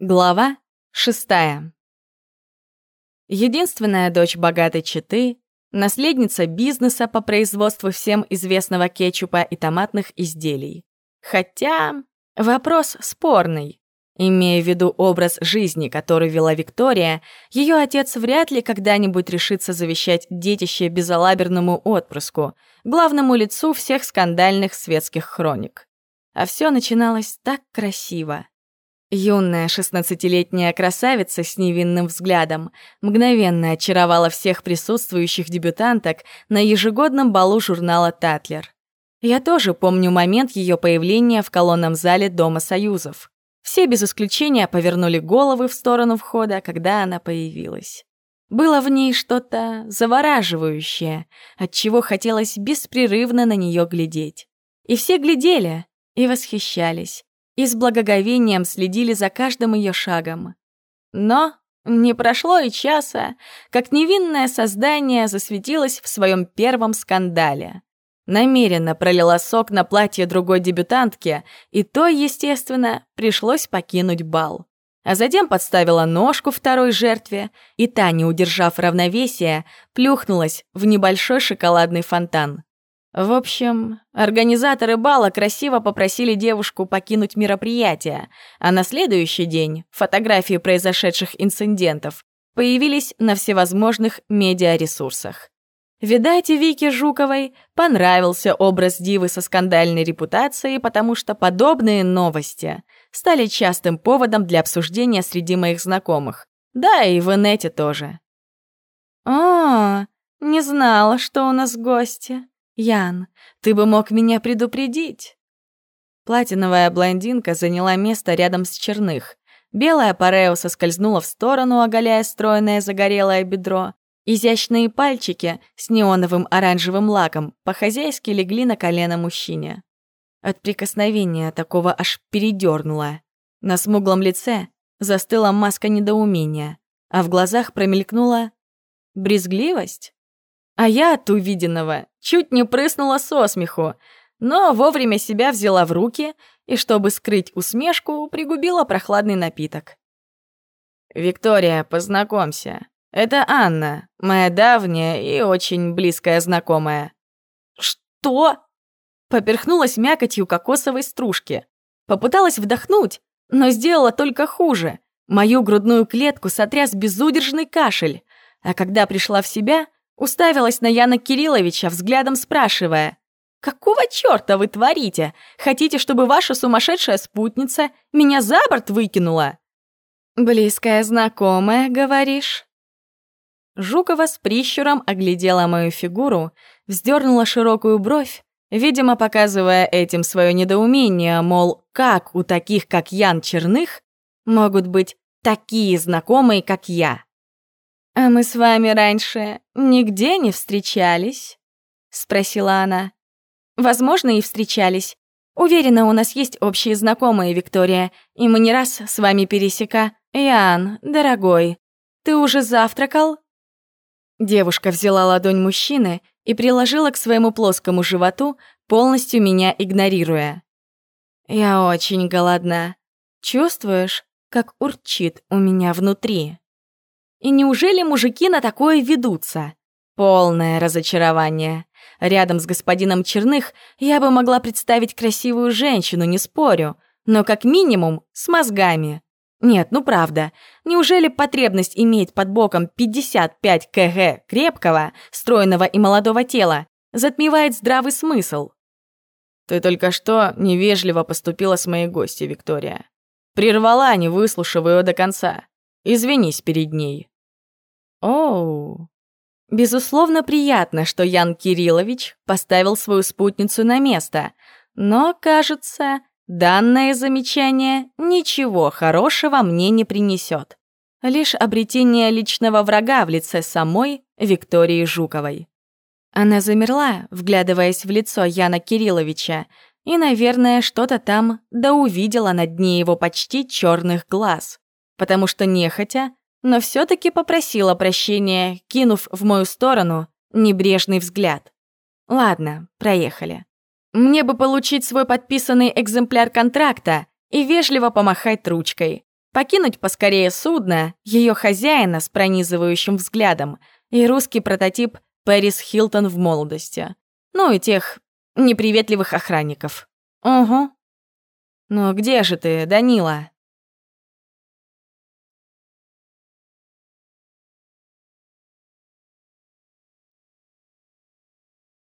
Глава шестая. Единственная дочь богатой четы, наследница бизнеса по производству всем известного кетчупа и томатных изделий. Хотя вопрос спорный. Имея в виду образ жизни, который вела Виктория, ее отец вряд ли когда-нибудь решится завещать детище безалаберному отпрыску, главному лицу всех скандальных светских хроник. А все начиналось так красиво. Юная шестнадцатилетняя красавица с невинным взглядом мгновенно очаровала всех присутствующих дебютанток на ежегодном балу журнала «Татлер». Я тоже помню момент ее появления в колонном зале Дома Союзов. Все без исключения повернули головы в сторону входа, когда она появилась. Было в ней что-то завораживающее, от чего хотелось беспрерывно на нее глядеть. И все глядели и восхищались и с благоговением следили за каждым ее шагом. Но не прошло и часа, как невинное создание засветилось в своем первом скандале. Намеренно пролила сок на платье другой дебютантки, и то, естественно, пришлось покинуть бал. А затем подставила ножку второй жертве, и та, не удержав равновесия, плюхнулась в небольшой шоколадный фонтан. В общем, организаторы бала красиво попросили девушку покинуть мероприятие, а на следующий день фотографии произошедших инцидентов появились на всевозможных медиаресурсах. Видать, Вике Жуковой понравился образ дивы со скандальной репутацией, потому что подобные новости стали частым поводом для обсуждения среди моих знакомых. Да, и в инете тоже. «О, не знала, что у нас гости», «Ян, ты бы мог меня предупредить!» Платиновая блондинка заняла место рядом с черных. Белая парео соскользнула в сторону, оголяя стройное загорелое бедро. Изящные пальчики с неоновым оранжевым лаком по-хозяйски легли на колено мужчине. От прикосновения такого аж передернула. На смуглом лице застыла маска недоумения, а в глазах промелькнула брезгливость. А я от увиденного чуть не прыснула со смеху, но вовремя себя взяла в руки и, чтобы скрыть усмешку, пригубила прохладный напиток. «Виктория, познакомься. Это Анна, моя давняя и очень близкая знакомая». «Что?» Поперхнулась мякотью кокосовой стружки. Попыталась вдохнуть, но сделала только хуже. Мою грудную клетку сотряс безудержный кашель, а когда пришла в себя, Уставилась на Яна Кирилловича, взглядом спрашивая, «Какого чёрта вы творите? Хотите, чтобы ваша сумасшедшая спутница меня за борт выкинула?» «Близкая знакомая, говоришь?» Жукова с прищуром оглядела мою фигуру, вздернула широкую бровь, видимо, показывая этим свое недоумение, мол, как у таких, как Ян Черных, могут быть такие знакомые, как я. «А мы с вами раньше нигде не встречались?» — спросила она. «Возможно, и встречались. Уверена, у нас есть общие знакомые, Виктория, и мы не раз с вами пересека. Ян, дорогой, ты уже завтракал?» Девушка взяла ладонь мужчины и приложила к своему плоскому животу, полностью меня игнорируя. «Я очень голодна. Чувствуешь, как урчит у меня внутри?» И неужели мужики на такое ведутся? Полное разочарование. Рядом с господином Черных я бы могла представить красивую женщину, не спорю, но как минимум с мозгами. Нет, ну правда, неужели потребность иметь под боком 55 кг крепкого, стройного и молодого тела затмевает здравый смысл? Ты только что невежливо поступила с моей гостью, Виктория. Прервала, не выслушав ее до конца. Извинись перед ней. Оу. Безусловно, приятно, что Ян Кириллович поставил свою спутницу на место, но, кажется, данное замечание ничего хорошего мне не принесет. Лишь обретение личного врага в лице самой Виктории Жуковой. Она замерла, вглядываясь в лицо Яна Кирилловича, и, наверное, что-то там да увидела на дне его почти черных глаз, потому что нехотя но все-таки попросила прощения, кинув в мою сторону небрежный взгляд. Ладно, проехали. Мне бы получить свой подписанный экземпляр контракта и вежливо помахать ручкой. Покинуть поскорее судно, ее хозяина с пронизывающим взглядом и русский прототип Пэрис Хилтон в молодости. Ну и тех неприветливых охранников. Угу. «Ну где же ты, Данила?»